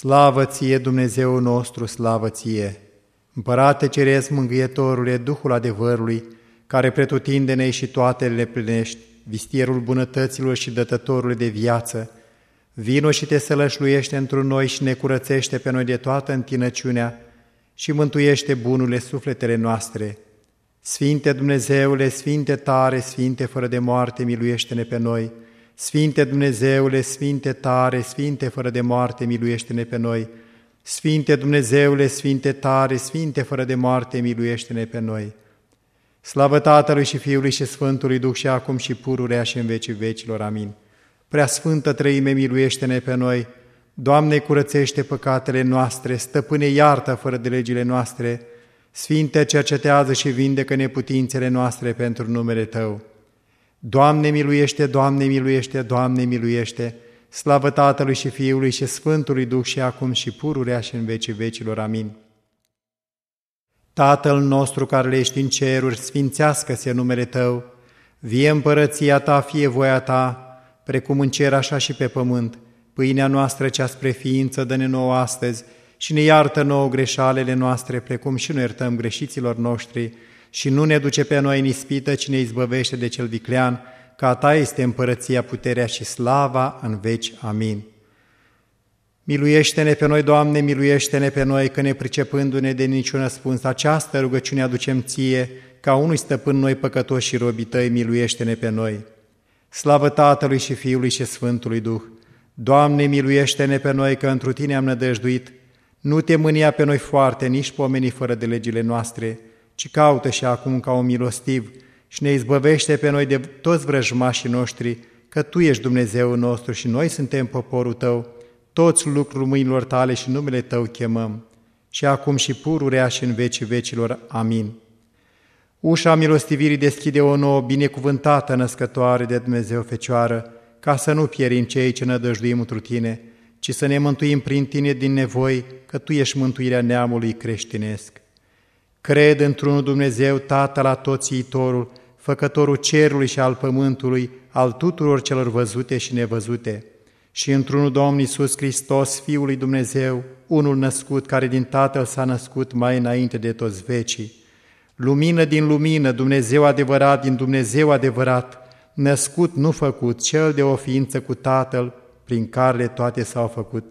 Slavă ție, Dumnezeu nostru, slavă ție! Împărate Ceresc, Mângâietorule, Duhul adevărului, care pretutindene și toate le plinești, vistierul bunătăților și dătătorul de viață, vino și te sălășluiește într noi și ne curățește pe noi de toată întinăciunea și mântuiește bunurile sufletele noastre. Sfinte Dumnezeule, Sfinte tare, Sfinte fără de moarte, miluiește-ne pe noi! Sfinte Dumnezeule, Sfinte tare, Sfinte fără de moarte, miluiește-ne pe noi! Sfinte Dumnezeule, Sfinte tare, Sfinte fără de moarte, miluiește-ne pe noi! Slavă Tatălui și Fiului și Sfântului Duh și acum și pururea și în vecii vecilor. Amin. Prea Sfântă Trăime, miluiește-ne pe noi! Doamne, curățește păcatele noastre, stăpâne iartă fără de legile noastre, Sfinte, cercetează și vindecă neputințele noastre pentru numele Tău. Doamne, miluiește, Doamne, miluiește, Doamne, miluiește, slavă Tatălui și Fiului și Sfântului Duh și acum și pururea și în vecii vecilor. Amin. Tatăl nostru care ești în ceruri, sfințească-se numele Tău, vie împărăția Ta, fie voia Ta, precum în cer așa și pe pământ. Pâinea noastră cea spre ființă dă-ne nouă astăzi și ne iartă nouă greșalele noastre, precum și nu iertăm greșiților noștri, și nu ne duce pe noi în ispită, ci ne izbăvește de cel viclean, că a Ta este împărăția, puterea și slava în veci. Amin. Miluiește-ne pe noi, Doamne, miluiește-ne pe noi, că ne pricepându-ne de niciun răspuns, această rugăciune aducem Ție, ca unui stăpân noi păcătoși și robii Tăi, miluiește-ne pe noi. Slavă Tatălui și Fiului și Sfântului Duh! Doamne, miluiește-ne pe noi, că întru Tine am nădăjduit, nu te mânia pe noi foarte, nici pomenii fără de legile noastre, ci caută și acum ca un milostiv și ne izbăvește pe noi de toți vrăjmașii noștri, că Tu ești Dumnezeu nostru și noi suntem poporul Tău, toți lucrul mâinilor Tale și numele Tău chemăm, și acum și pururea și în vecii vecilor. Amin. Ușa milostivirii deschide o nouă binecuvântată născătoare de Dumnezeu Fecioară, ca să nu pierim cei ce nădăjduim întru Tine, ci să ne mântuim prin Tine din nevoi, că Tu ești mântuirea neamului creștinesc. Cred într-unul Dumnezeu, Tatăl la toți iitorul, Făcătorul cerului și al pământului, al tuturor celor văzute și nevăzute, și într-unul Domn Iisus Hristos, Fiul lui Dumnezeu, unul născut, care din Tatăl s-a născut mai înainte de toți vecii. Lumină din lumină, Dumnezeu adevărat din Dumnezeu adevărat, născut, nu făcut, cel de o ființă cu Tatăl, prin care toate s-au făcut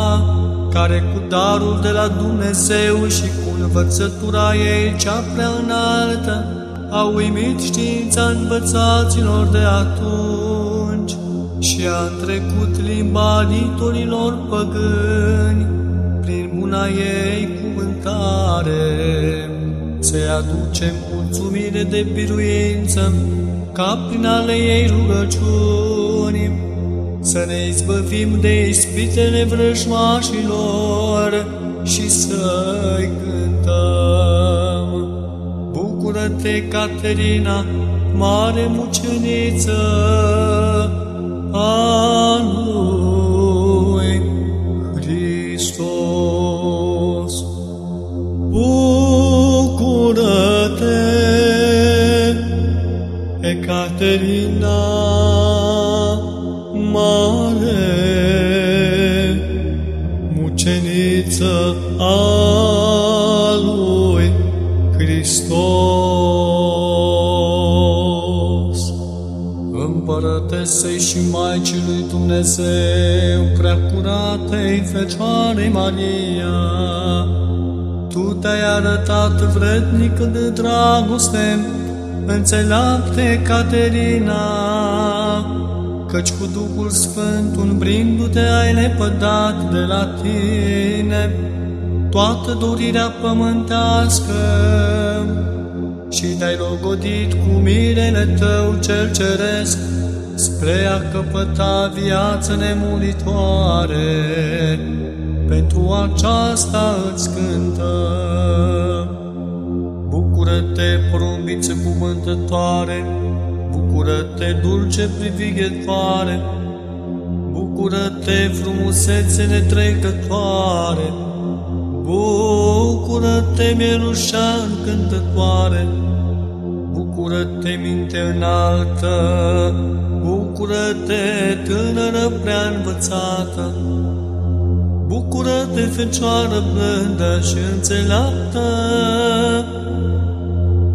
care cu darul de la Dumnezeu și cu învățătura ei cea prea înaltă, a uimit știința învățaților de atunci și a trecut limba litorilor păgâni prin buna ei cuvântare. Se aduce mulțumire de biruință ca prin ale ei rugăciuni, să ne izbăvim de ispitele vrăjmașilor și să-i cântăm. Bucură-te, Caterina, mare muceniță a lui Hristos. Bucură-te, Caterina, muceniță a lui Hristos. Împărătesei și Maicii lui Dumnezeu, prea curatei Fecioare Maria, Tu te-ai arătat vrednic de dragoste, înțeleapte Caterina, căci cu Duhul Sfânt, umbrindu-te, ai lepădat de la tine toată dorirea pământească și te-ai logodit cu mirele tău cel ceresc spre a căpăta viață nemuritoare. Pentru aceasta îți cântăm. Bucură-te, porumbiță cuvântătoare, Bucură-te, dulce privighetoare, Bucură-te, frumusețe netrecătoare, Bucură-te, mielușa încântătoare, Bucură-te, minte înaltă, Bucură-te, tânără prea învățată, Bucură-te, fecioară blândă și înțeleaptă,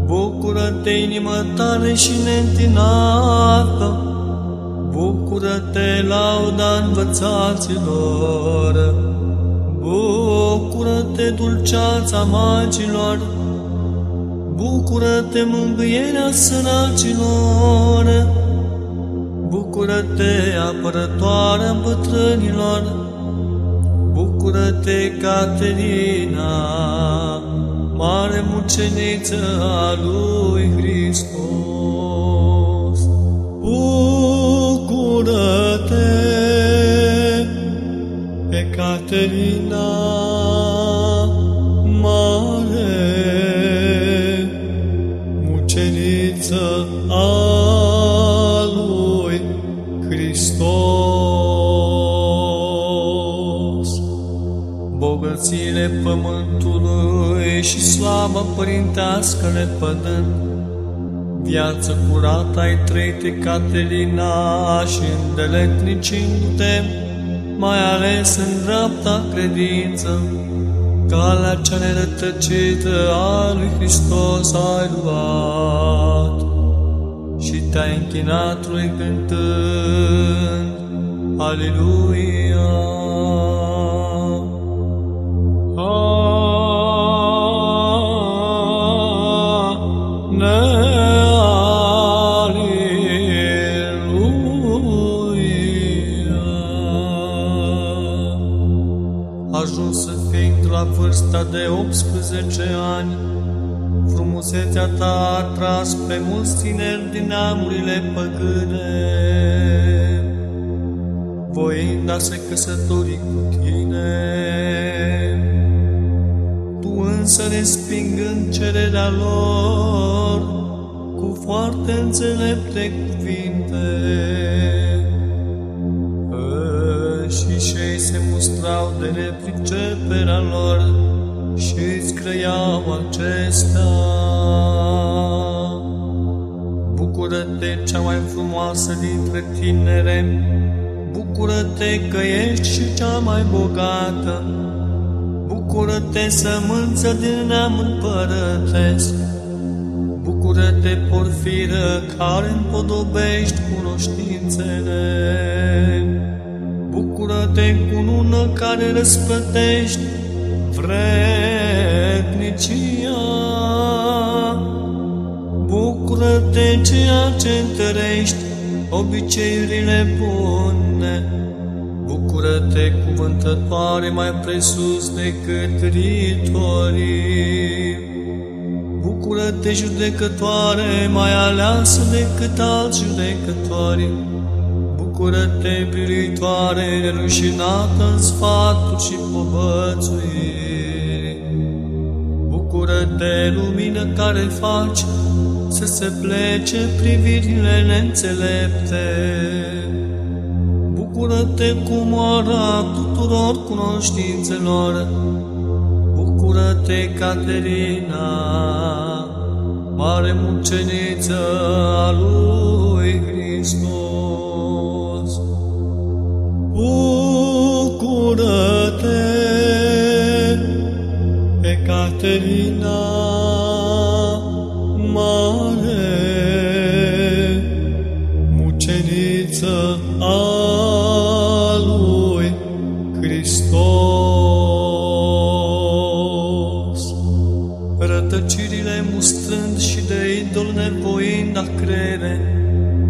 Bucură-te, inimă tare și neîntinată, Bucură-te, lauda învățaților, Bucură-te, dulceața magilor, Bucură-te, mângâierea săracilor, Bucură-te, apărătoarea bătrânilor, Bucură-te, Caterina, mare muceniță a lui Hristos. Bucură-te, pe Caterina, mare muceniță a lui Hristos. Bogățiile pământului și slava părintească le pădând, viață curată ai trăit Caterina și îndeletnicindu-te, mai ales în dreapta credință, calea cea nerătăcită a lui Hristos ai luat și te-ai închinat lui cântând, Aleluia! Neamurile păgâne, voind a se căsători cu tine. Tu însă respingând cererea lor cu foarte înțelepte cuvinte, bucură-te că ești și cea mai bogată, bucură-te, sămânță din neam împărătesc, bucură-te, porfiră, care împodobești cunoștințele. Bucură-te, cunună care răsplătești vrednicia. Bucură-te, ceea ce întărești obiceiurile bune. Bucură-te, cuvântătoare mai presus decât ritorii. Bucură-te, judecătoare mai aleasă decât alți judecători. Bucură-te, biruitoare, nerușinată în sfaturi și povățuiri. Bucură-te, lumină care faci să se plece privirile neînțelepte. Bucură-te cu moara tuturor cunoștințelor. Bucură-te, Caterina, mare muceniță a lui Hristos. Bucură-te, pe Caterina,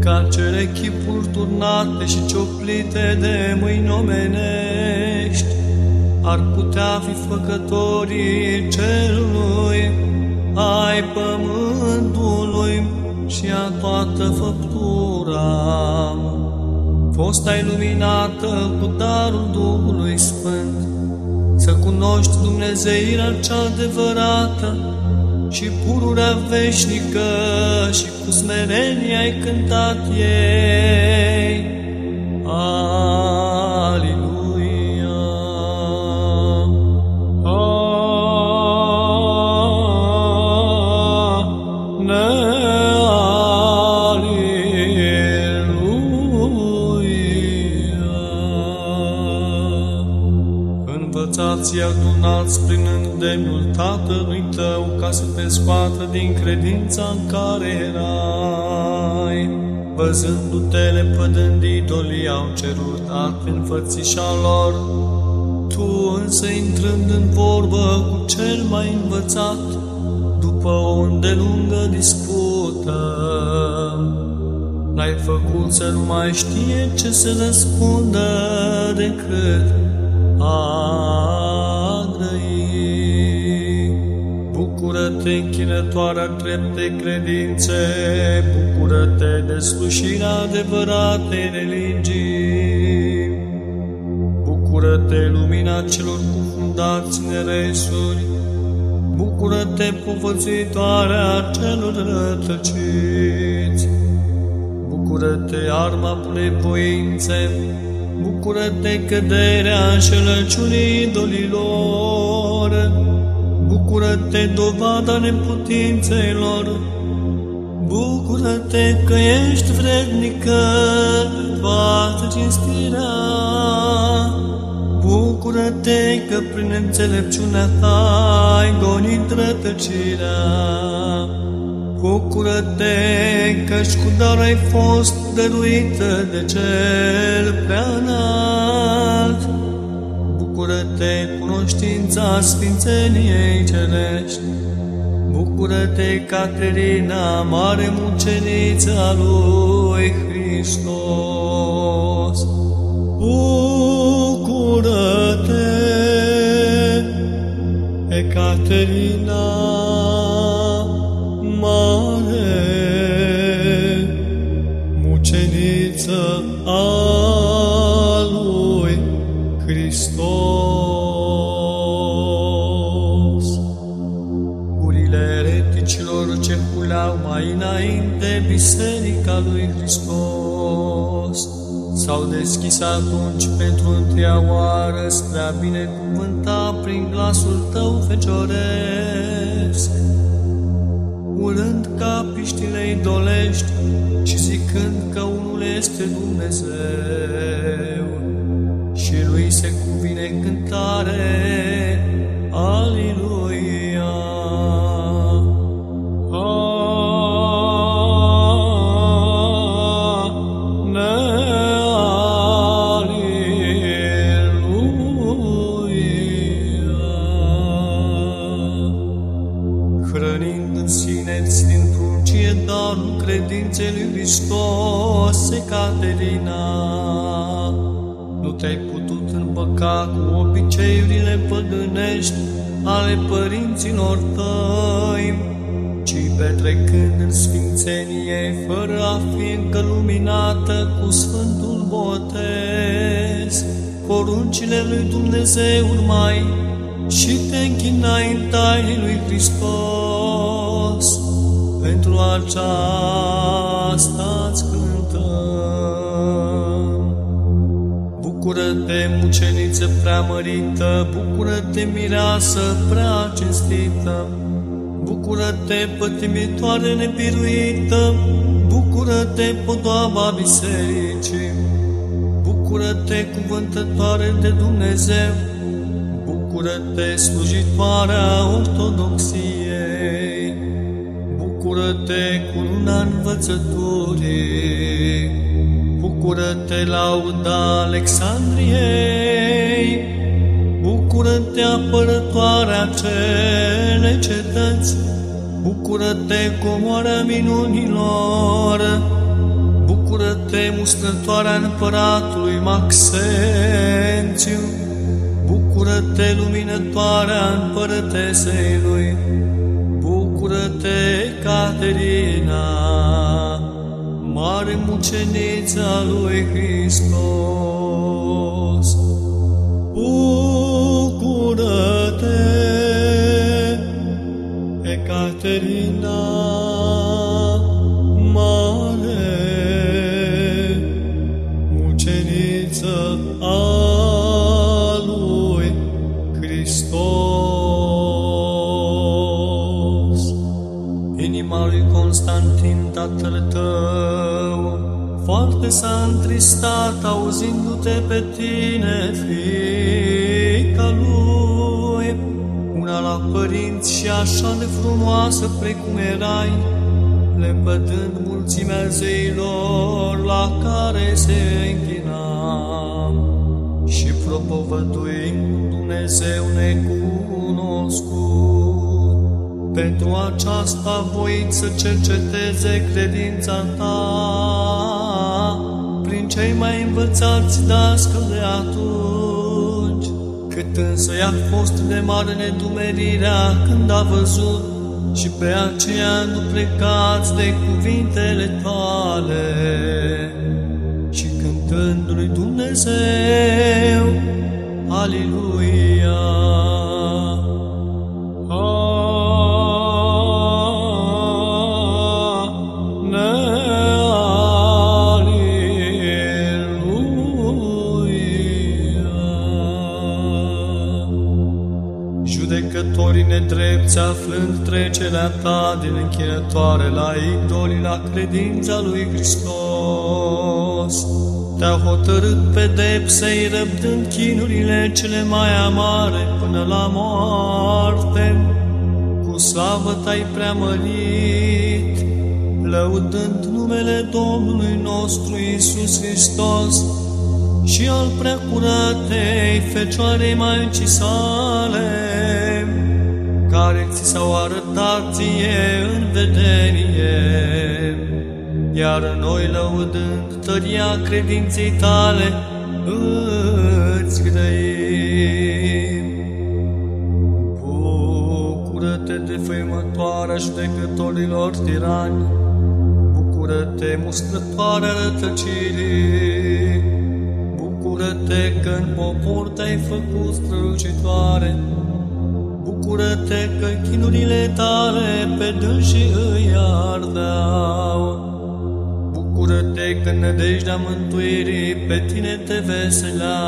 ca cele chipuri turnate și cioplite de mâini omenești, ar putea fi făcătorii cerului, ai pământului și a toată făptura. Fosta iluminată cu darul Duhului Sfânt, să cunoști Dumnezeirea cea adevărată și pururea veșnică și cu smerenie ai cântat ei. Aleluia! învățați adunați prin îndemnul Tatălui tău ca să te scoată din credința în care erai. Văzându-te lepădând idolii au cerut act în fățișa lor, tu însă intrând în vorbă cu cel mai învățat, după o îndelungă dispută, l-ai făcut să nu mai știe ce să răspundă decât a Bucură-te, închinătoarea trepte credințe, bucură-te de slușirea adevăratei religii. Bucură-te, lumina celor cufundați în resuri, bucură-te, povățuitoarea celor rătăciți. Bucură-te, arma bunei voințe, Bucură-te căderea înșelăciunii idolilor, Bucură-te dovada neputințelor, Bucură-te că ești vrednică de toată cinstirea, Bucură-te că prin înțelepciunea ta ai gonit rătăcirea. Bucură-te căci cu dar ai fost dăruită de cel prea înalt. Bucură-te cunoștința Sfințeniei Cerești. Bucură-te, Caterina, mare muceniță a lui Hristos. Bucură-te, Ecaterina, Biserica lui Hristos. S-au deschis atunci pentru întreia oară spre a binecuvânta prin glasul tău fecioresc, urând ca piștile idolești și zicând că unul este Dumnezeu. Și lui se cuvine cântare. Putut împăca cu obiceiurile păgânești ale părinților tăi, ci petrecând în sfințenie, fără a fi încă luminată cu Sfântul Botez, poruncile lui Dumnezeu urmai și te închinai în tainii lui Hristos. Pentru aceasta-ți muceniță preamărită, Bucură-te, mireasă prea cinstită, Bucură-te, pătimitoare nebiruită, Bucură-te, podoaba bisericii, Bucură-te, cuvântătoare de Dumnezeu, Bucură-te, slujitoarea ortodoxiei, Bucură-te, cu luna învățăturii, Bucură-te, lauda Alexandriei, Bucură-te, apărătoarea cele cetăți înțelept, bucură-te comoara minunilor, bucură-te mustrătoarea împăratului Maxențiu, bucură-te luminătoarea împărătesei lui, bucură-te Caterina, mare mucenița lui Hristos. Bucură-te, Ecaterina, foarte s-a întristat auzindu-te pe tine, fiica lui, una la părinți și așa de frumoasă precum erai, lepădând mulțimea zeilor la care se închina și propovăduind Dumnezeu necunoscut. Pentru aceasta voit să cerceteze credința ta prin cei mai învățați dascăl de atunci, cât însă i-a fost de mare nedumerirea când a văzut și pe aceea nu plecați de cuvintele tale și cântând lui Dumnezeu, Aleluia! Judecătorii nedrepți aflând trecerea ta din închinătoare la idolii la credința lui Hristos, te-a hotărât pedepsei răbdând chinurile cele mai amare până la moarte. Cu slavă te-ai preamărit, lăudând numele Domnului nostru Isus Hristos și al preacuratei Fecioarei Maicii sale, care ți s-au arătat ție în vedenie, iar noi lăudând tăria credinței tale, îți grăim. Bucură-te de făimătoarea judecătorilor tirani, bucură-te mustrătoarea rătăcirii, bucură-te că în popor te-ai făcut strălucitoare, bucură-te că chinurile tale pe dânsii îi ardeau. Bucură-te că nădejdea mântuirii pe tine te veselea.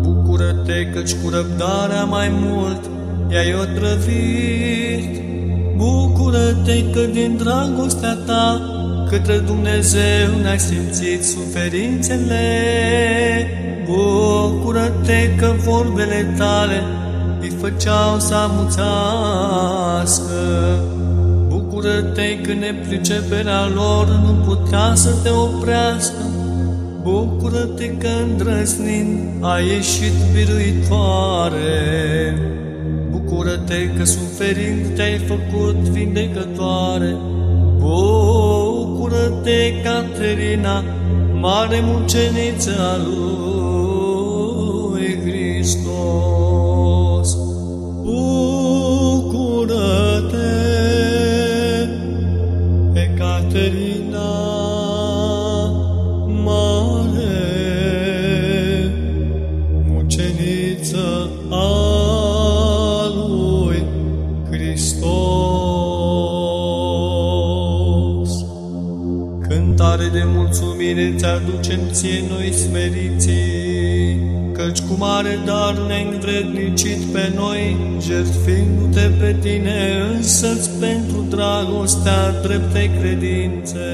Bucură-te căci cu răbdarea mai mult i-ai otrăvit. Bucură-te că din dragostea ta către Dumnezeu ne-ai simțit suferințele. Bucură-te că vorbele tale îi făceau să amuțească. Bucură-te că nepriceperea lor nu putea să te oprească. Bucură-te că îndrăznind a ieșit biruitoare. Bucură-te că suferind te-ai făcut vindecătoare. Bucură-te, Caterina, mare muceniță a lui Ecaterina, mare muceniță a lui Hristos. Cântare de mulțumire ți-aducem ție noi smeriții, căci cu mare dar ne-ai învrednicit pe noi, jertfindu-te pe tine însăți pentru dragostea dreptei credințe.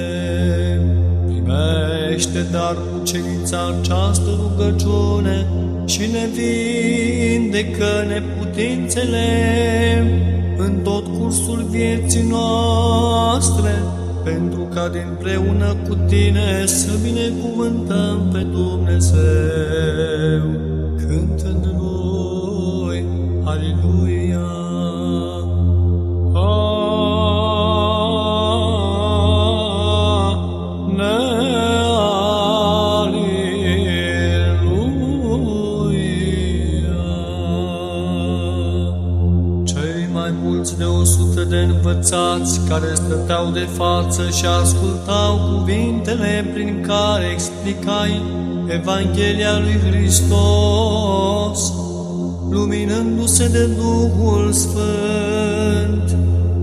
Primește dar mucenița această rugăciune și ne vindecă neputințele în tot cursul vieții noastre, pentru ca dinpreună cu tine să binecuvântăm pe Dumnezeu. Cântând învățați care stăteau de față și ascultau cuvintele prin care explicai Evanghelia lui Hristos, luminându-se de Duhul Sfânt,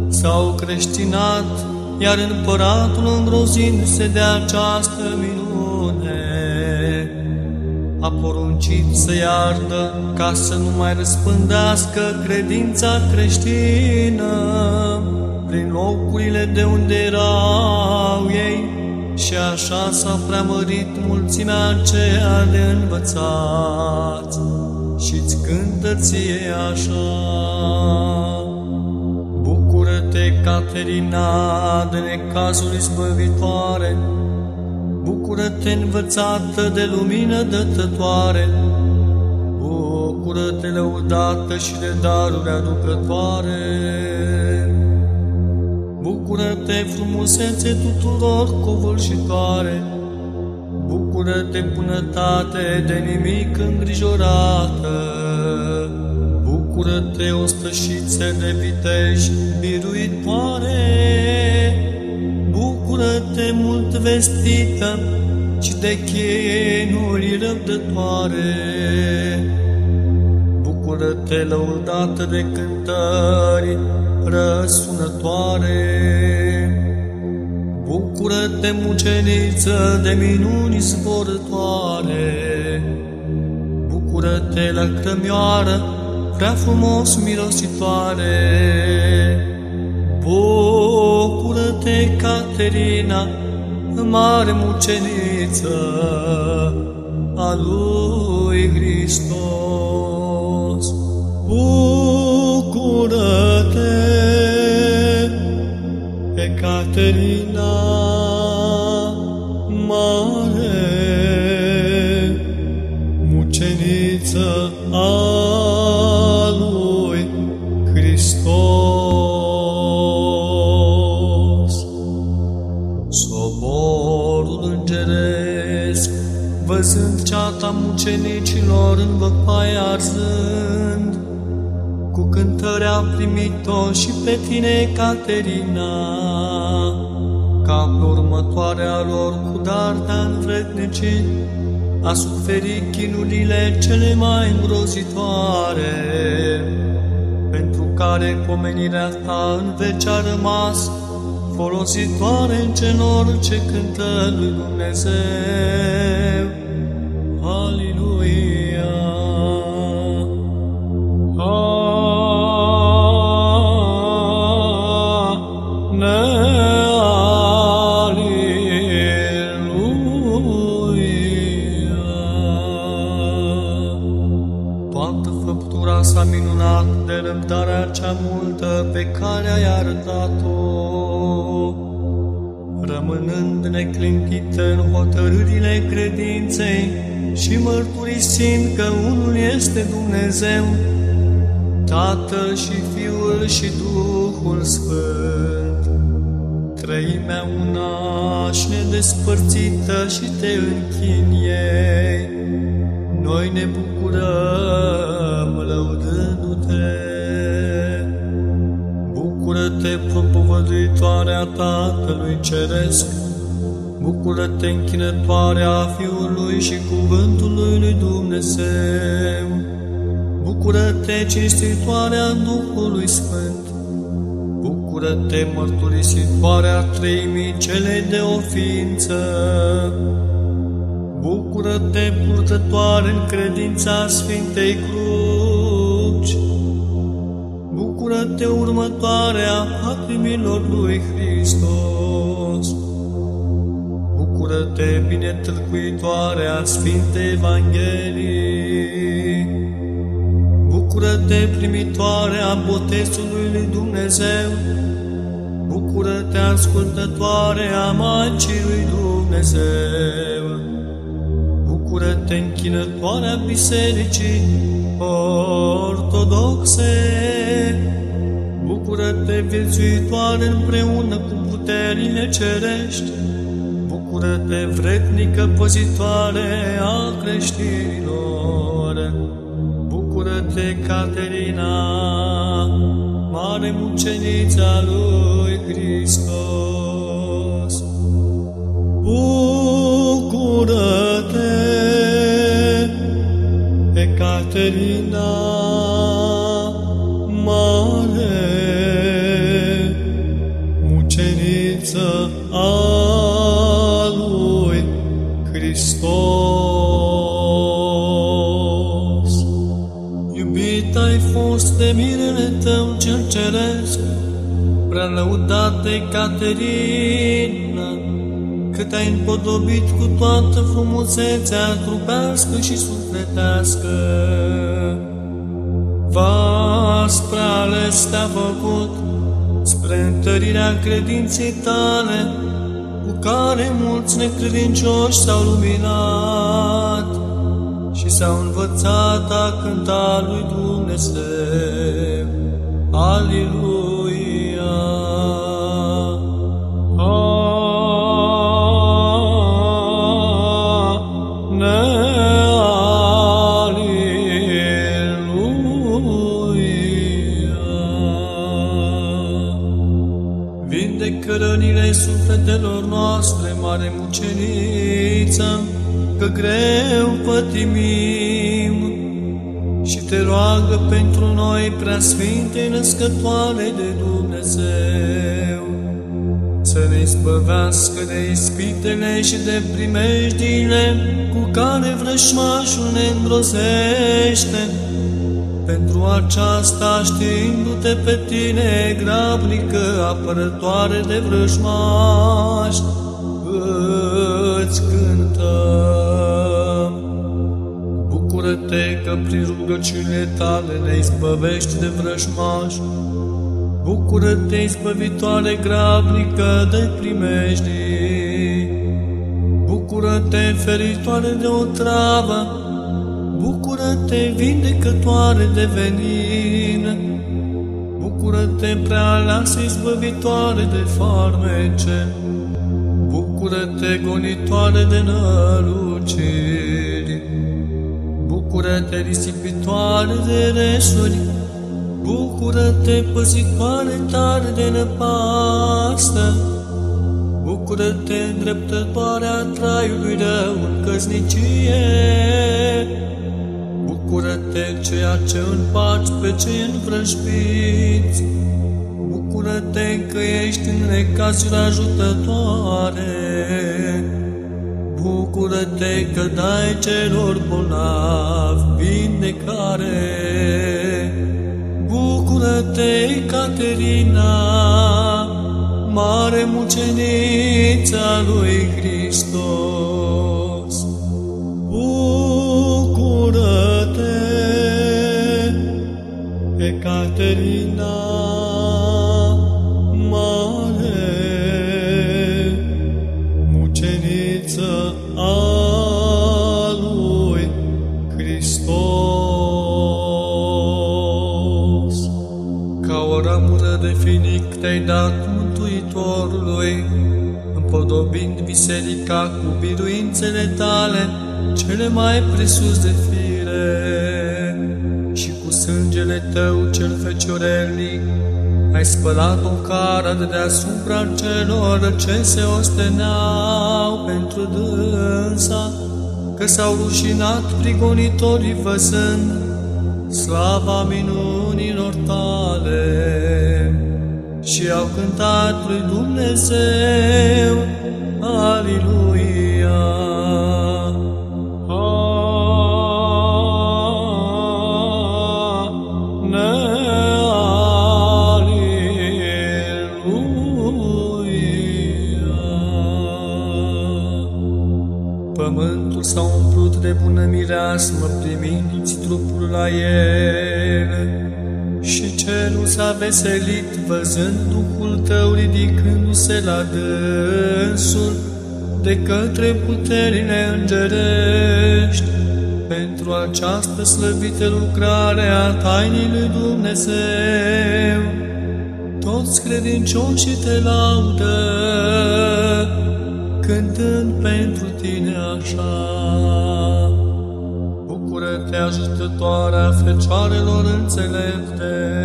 s-au creștinat, iar împăratul îngrozindu-se de această minune, a poruncit să iardă ca să nu mai răspândească credința creștină prin locurile de unde erau ei și așa s-a preamărit mulțimea aceea de învățați și-ți cântă ție așa. Bucură-te, Caterina, de necazul izbăvitoare, Bucură-te, învățată de lumină dătătoare, Bucură-te, lăudată și de daruri aducătoare. Bucură-te, frumusețe tuturor covârșitoare, Bucură-te, bunătate de nimic îngrijorată, Bucură-te, ostășițe de vitești biruitoare, Bucură-te, mult vestită și de chinuri răbdătoare. Bucură-te, lăudată de cântări răsunătoare. Bucură-te, muceniță de minuni zborătoare. Bucură-te, lăcrămioară, prea frumos mirositoare. Bucură-te, Caterina, mare muceniță a lui Hristos. Bucură-te, Caterina, mare muceniță a lui Hristos. Soborul îngeresc, văzând ceata mucenicilor în văpaie arzând, cu cântări a primit-o și pe tine, Caterina, ca pe următoarea lor cu dar de a suferit chinurile cele mai îngrozitoare, pentru care pomenirea ta în veci a rămas folositoare în celor ce cântă lui Dumnezeu. Aleluia! Răbdarea cea multă pe care ai arătat-o, rămânând neclintită în hotărârile credinței și mărturisind că unul este Dumnezeu, Tatăl și Fiul și Duhul Sfânt, trăimea una și nedespărțită și te închin ei. Noi ne bucurăm Bucură-te, propovăduitoarea Tatălui Ceresc, Bucură-te, închinătoarea Fiului și Cuvântului lui Dumnezeu. Bucură-te, cinstitoarea Duhului Sfânt. Bucură-te, mărturisitoarea treimii cele de o ființă. Bucură-te, purtătoare în credința Sfintei Cruci. Bucură-te, următoarea patrimilor lui Hristos. Bucură-te, bine tâlcuitoarea Sfintei Evangheliei. Bucură-te, primitoarea botezului lui Dumnezeu. Bucură-te, ascultătoare a Maicii lui Dumnezeu. Bucură-te, închinătoarea Bisericii Ortodoxe. Bucură-te, viețuitoare împreună cu puterile cerești. Bucură-te, vrednică păzitoare a creștinilor. Bucură-te, Caterina, mai mare mucenița lui Hristos. Bucură-te, Ecaterina, ceresc, prea lăudată Caterina, cât ai împodobit cu toată frumusețea trupească și sufletească. Vas prea ales te-a făcut spre întărirea credinței tale, cu care mulți necredincioși s-au luminat și s-au învățat a cânta lui Dumnezeu. Aleluia! Vindecă rănile sufletelor noastre, mare muceniță, că greu pătimim și te roagă pentru noi, preasfinte născătoare de Dumnezeu, să ne izbăvească de ispitele și de primejdile cu care vrășmașul ne îngrozește, pentru aceasta știindu-te pe tine, grabnică, apărătoare de vrăjmași, îți cântăm. Bucură-te că prin rugăciunile tale ne izbăvești de vrăjmași. Bucură-te, izbăvitoare grabnică de primejdii. Bucură-te, feritoare de o travă, Bucură-te, vindecătoare de venin! Bucură-te, prea aleasă izbăvitoare de farmece! Bucură-te, gonitoare de năluciri! Bucură-te, risipitoare de resuri! Bucură-te, păzitoare tare de năpastă! Bucură-te, îndreptătoarea traiului rău în căsnicie! Bucură-te, ceea ce împaci pe cei învrăjbiți. Bucură-te că ești în necazuri ajutătoare. Bucură-te că dai celor bolnavi vindecare. Bucură-te, Caterina, mare mucenița lui Hristos. Bucură-te, Ecaterina, te-ai dat Mântuitorului, împodobind biserica cu biruințele tale, cele mai presus de fire, și cu sângele tău cel feciorelnic, ai spălat o cară de deasupra celor ce se osteneau pentru dânsa, că s-au rușinat prigonitorii văzând slava minunilor tale și au cântat lui Dumnezeu, Aliluia. Pământul s-a umplut de bună mireasmă, primind trupul la el. Și cerul s-a veselit, văzând Duhul tău ridicându-se la dânsul, de către puterile îngerești, pentru această slăvită lucrare a tainii lui Dumnezeu. Toți credincioșii te laudă, cântând pentru tine așa. Bucură-te, ajutătoarea fecioarelor înțelepte!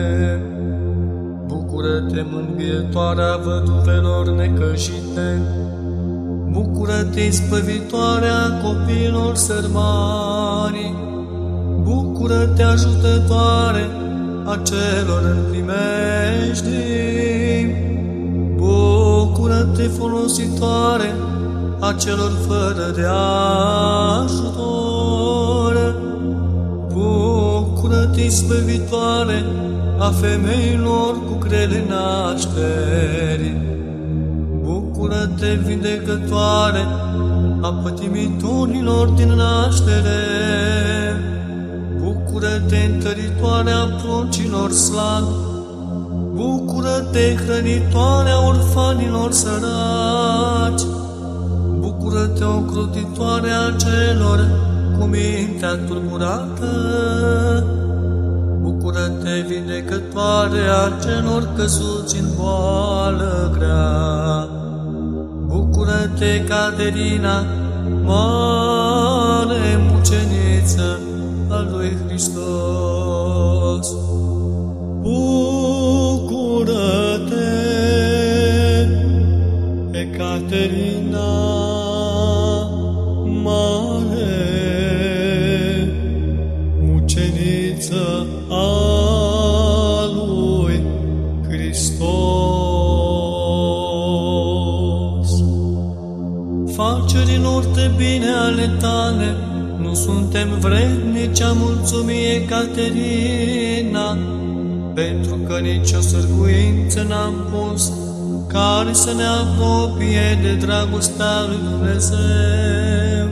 Bucură-te, mângâietoarea văduvelor necăjite, Bucură-te, spăvitoarea copiilor sărmani, Bucură-te, ajutătoare a celor în primejdi, Bucură-te, folositoare a celor fără de ajutor, Bucură-te, spăvitoare a femeilor cu grele nașteri. Bucură-te, vindecătoare a pătimitorilor din naștere. Bucură-te, întăritoarea pruncilor slabi. Bucură-te, hrănitoarea orfanilor săraci. Bucură-te, ocrotitoarea celor cu mintea tulburată. Bucură-te, vindecătoare a celor căzuți în boală grea. Bucură-te, Caterina, mare muceniță a lui Hristos. Bucură-te, Ecaterina, bine ale tale, nu suntem vrednici a mulțumie, Caterina, pentru că nici o sârguință n-am pus care să ne apropie de dragostea lui Dumnezeu.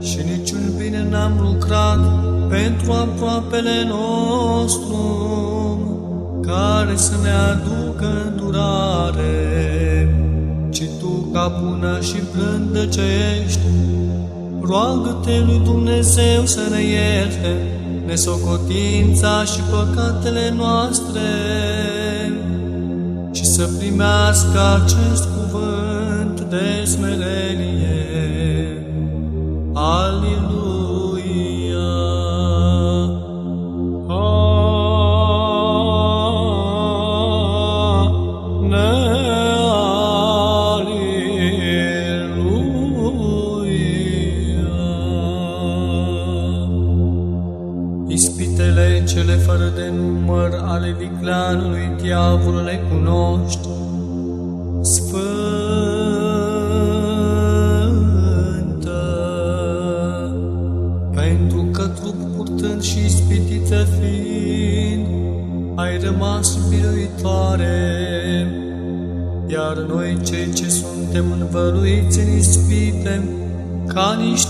Și niciun bine n-am lucrat pentru aproapele nostru, care să ne aducă îndurare, ci Tu, ca bună și blândă ce ești, roagă-te lui Dumnezeu să ne ierte nesocotința și păcatele noastre și să primească acest cuvânt de smerenie. Aleluia!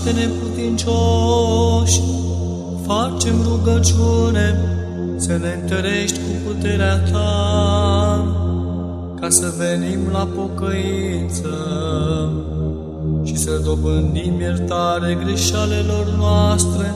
Ca niște neputincioși, facem rugăciune să ne întărești cu puterea ta, ca să venim la pocăință și să dobândim iertare greșalelor noastre,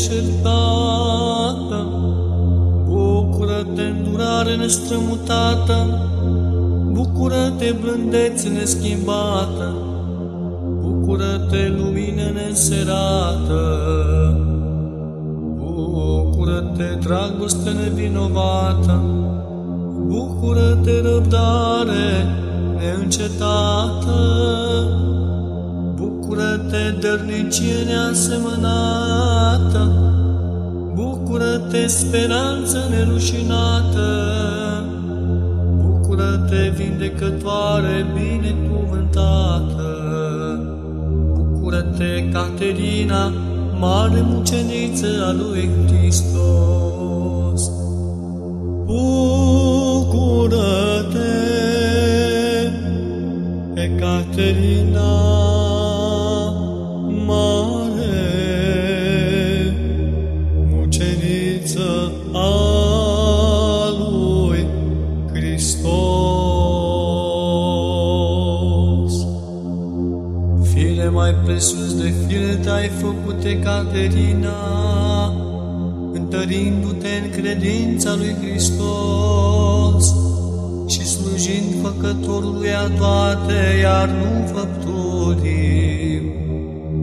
vistierie nedeșertată, Bucură-te, îndurare nestrămutată, Bucură-te, blândețe neschimbată, Bucură-te, lumină neserată, Bucură-te, dragoste nevinovată, Bucură-te, răbdare neîncetată, Bucură-te, dărnicie neasemănată, Bucură-te, speranță nerușinată, Bucură-te, vindecătoare binecuvântată, Bucură-te, Caterina, mare muceniță a lui Hristos. Bucură-te, Ecaterina, fire te-ai făcute, Caterina, întărindu-te în credința lui Hristos și slujit slujind făcătorului a toate, iar nu făpturii,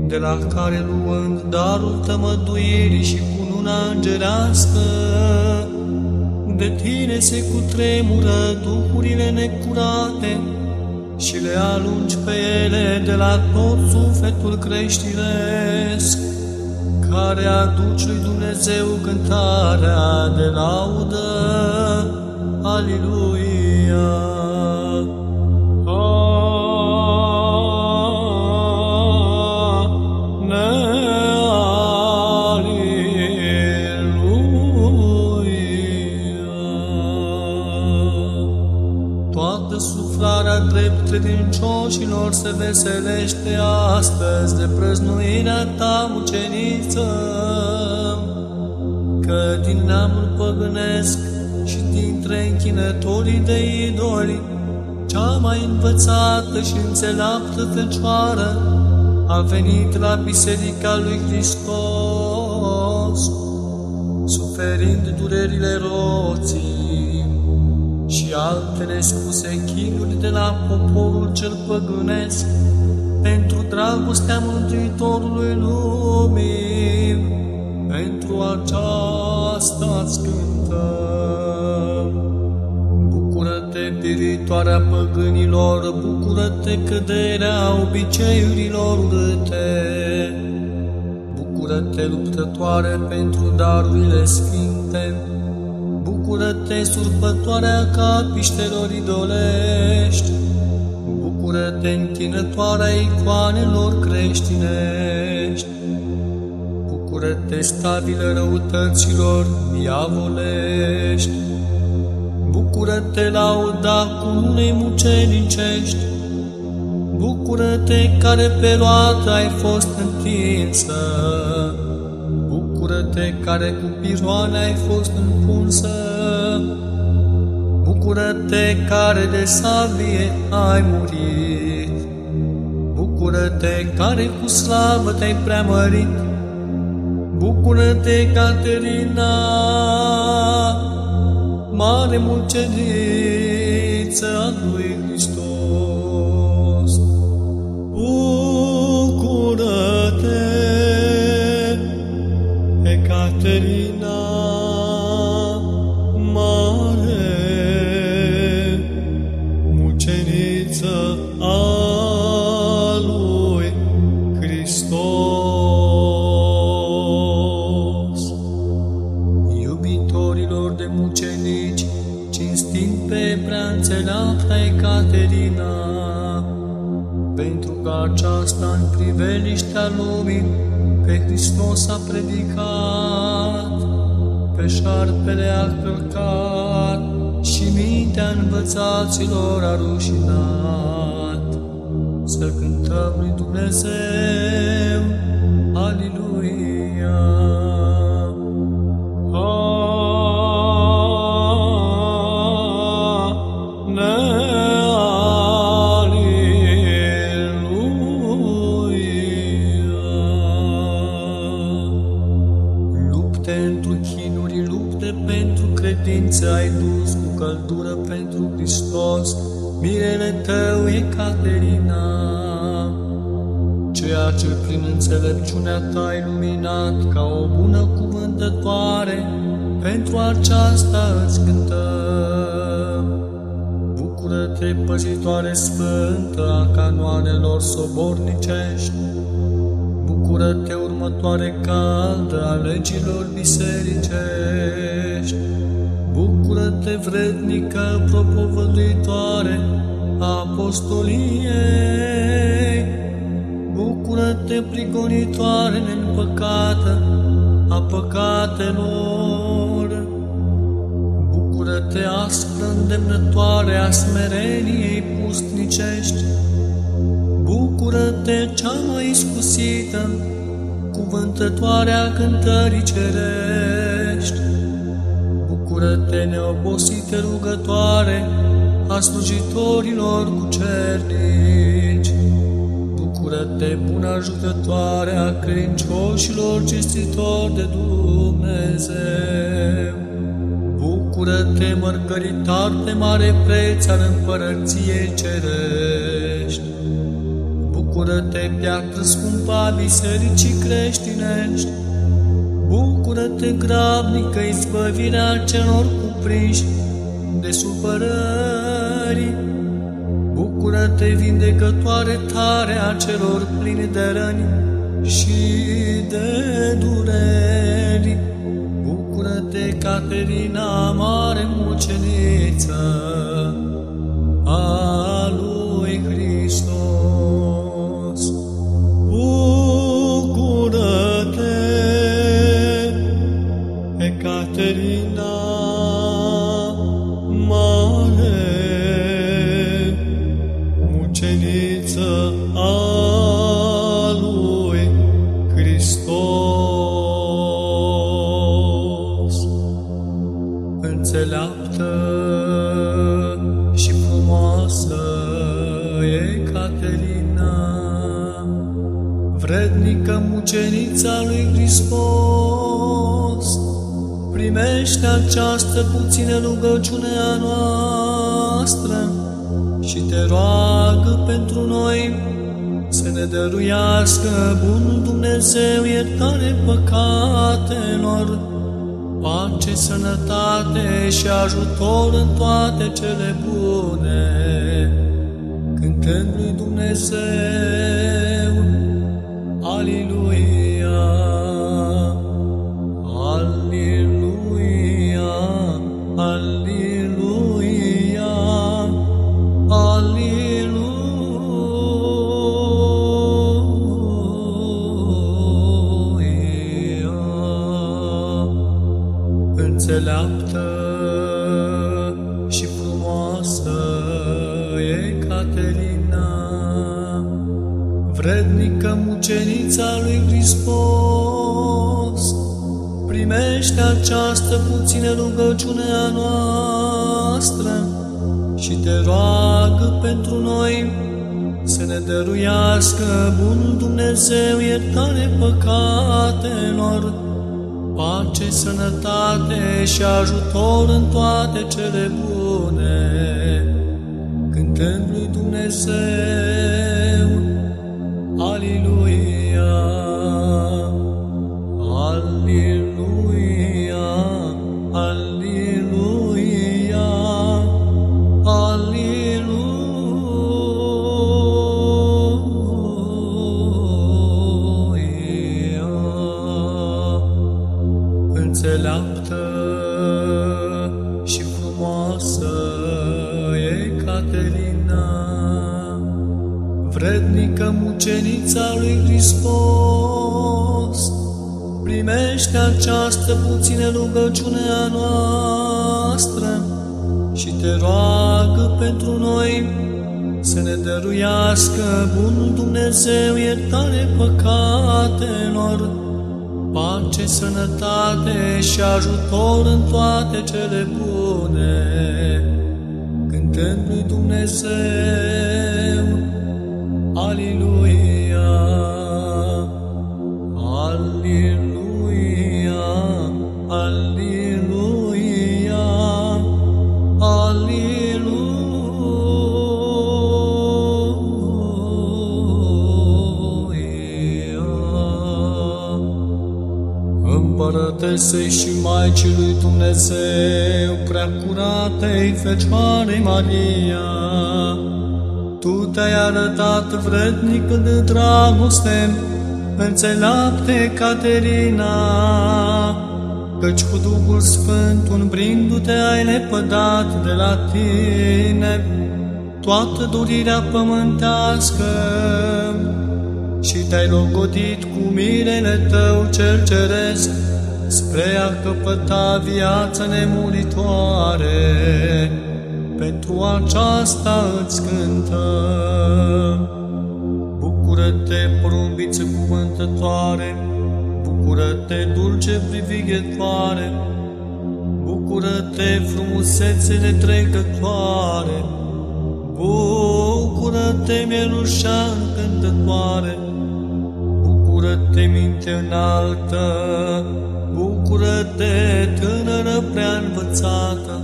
de la care luând darul tămăduirii și cununa îngerească, de tine se cutremură duhurile necurate și le alungi pe ele de la tot sufletul creștinesc, care aduci lui Dumnezeu cântarea de laudă. Aleluia! Credincioșilor se veselește astăzi de prăznuirea ta, muceniță, că din neamul păgânesc și dintre închinătorii de idoli, cea mai învățată și înțeleaptă fecioară a venit la Biserica lui Hristos, suferind durerile roții și altele spuse chinuri de la poporul cel păgânesc, pentru dragostea Mântuitorului lumii, pentru aceasta-ți cântăm. Bucură-te, piritoarea păgânilor, bucură-te căderea obiceiurilor urâte, Bucură-te, luptătoare, pentru darurile sfinte, Bucură-te, surpătoarea capiștelor idolești, Bucură-te, întinătoarea icoanelor creștinești, Bucură-te, stabilă răutăților diavolești, Bucură-te, lauda cu unei mucenicești, Bucură-te, care pe roată ai fost întinsă, Bucură-te, care cu piroane ai fost împunsă, Bucură-te, care de sabie ai murit, Bucură-te, care cu slavă te-ai preamărit, Bucură-te, Caterina, mare mulceniță a lui Hristos. Caterina, mare muceniță a lui Hristos. Iubitorilor de mucenici, cinstind pe prea înțeleapta Caterina, pentru că aceasta în priveliștea lumii pe Hristos a predicat, pe șarpele a călcat și mintea învățaților a rușinat. Să cântăm lui Dumnezeu, Aleluia! Păzitoare sfântă a canoanelor sobornicești, Bucură-te, următoare caldă a legilor bisericești, Bucură-te, vrednică propovăduitoare a apostoliei, Bucură-te, prigonitoare cuvântătoarea cântării cerești, Bucură-te, neobosită rugătoare a slujitorilor cu cernici. Bucură-te, bună ajutătoare a credincioșilor cestitori de Dumnezeu. Bucură-te, mărgăritar de mare preț al împărăției cerești. Bucură-te, piatră scumpă a bisericii creștinești. Bucură-te, grabnică izbăvirea celor cuprinși de supărări. Bucură-te, vindecătoare tare a celor plini de răni și de dureri. Bucură-te, Caterina, mare muceniță a această puțină rugăciune a noastră. Și te roagă pentru noi să ne dăruiască Bunul Dumnezeu iertare păcatelor, pace, sănătate și ajutor în toate cele bune, cântând lui Dumnezeu, Aliluia, Aliluia, Primește această puțină rugăciune a noastră. Și te roagă pentru noi să ne dăruiască Bunul Dumnezeu iertare păcatelor, pace, sănătate și ajutor în toate cele bune, cântând lui Dumnezeu, înțeleaptă și frumoasă e Caterina, vrednică mucenița lui Hristos. Primește această puțină rugăciune a noastră și te roagă pentru noi să ne dăruiască Bunul Dumnezeu iertare păcatelor, pace, sănătate și ajutor în toate cele bune, cântând lui Dumnezeu, Aliluia, Împărătesei și Maicii lui Dumnezeu, prea curatei Fecioare Maria, Tu te-ai arătat vrednic de dragoste, înțeleapte Caterina, căci cu Duhul Sfânt, umbrindu-te, ai lepădat de la tine toată dorirea pământească și te-ai logodit cu mirele tău cel ceresc spre a căpăta viața nemuritoare. Pentru aceasta îți cântăm. Bucură-te, porumbiță cuvântătoare, Bucură-te, dulce privighetoare, Bucură-te, frumusețele trecătoare, Bucură-te, mielușa încântătoare, Bucură-te, minte înaltă, Bucură-te, tânără prea învățată,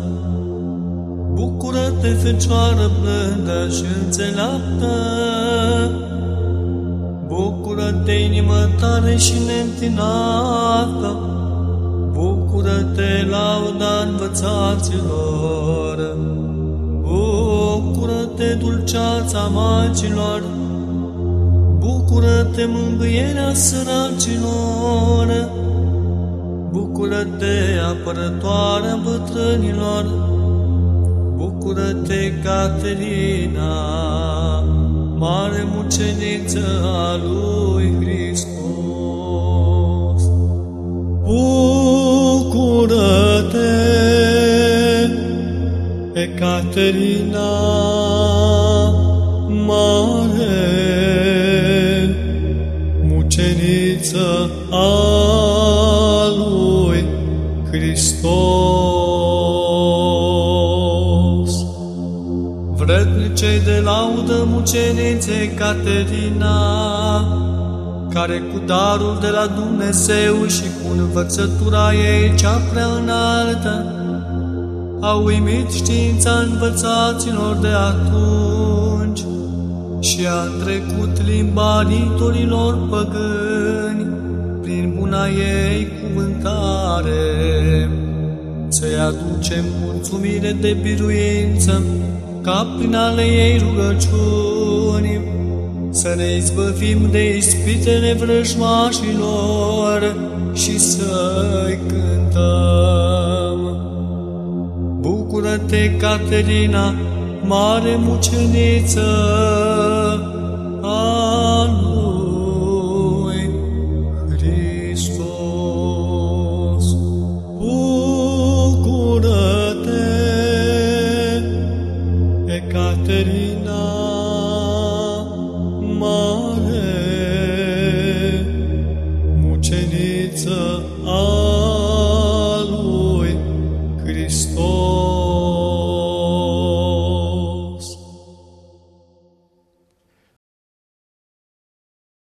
Bucură-te, fecioară blândă și înțeleaptă, Bucură-te, inimă tare și neîntinată, Bucură-te, lauda învățaților, Bucură-te, dulceața magilor, Bucură-te, mângâierea săracilor, Bucură-te, apărătoarea bătrânilor, Bucură-te, Caterina, mare muceniță a lui Hristos. Bucură-te, Caterina, mare muceniță a lui Hristos. Vrednicei de laudă mucenițe Caterina, care cu darul de la Dumnezeu și cu învățătura ei cea prea înaltă, a uimit știința învățaților de atunci și a trecut limba riturilor păgâni prin buna ei cuvântare. Să-i aducem mulțumire de biruință ca prin ale ei rugăciuni, să ne izbăvim de ispitele vrăjmașilor și să-i cântăm. Bucură-te, Caterina, mare muceniță,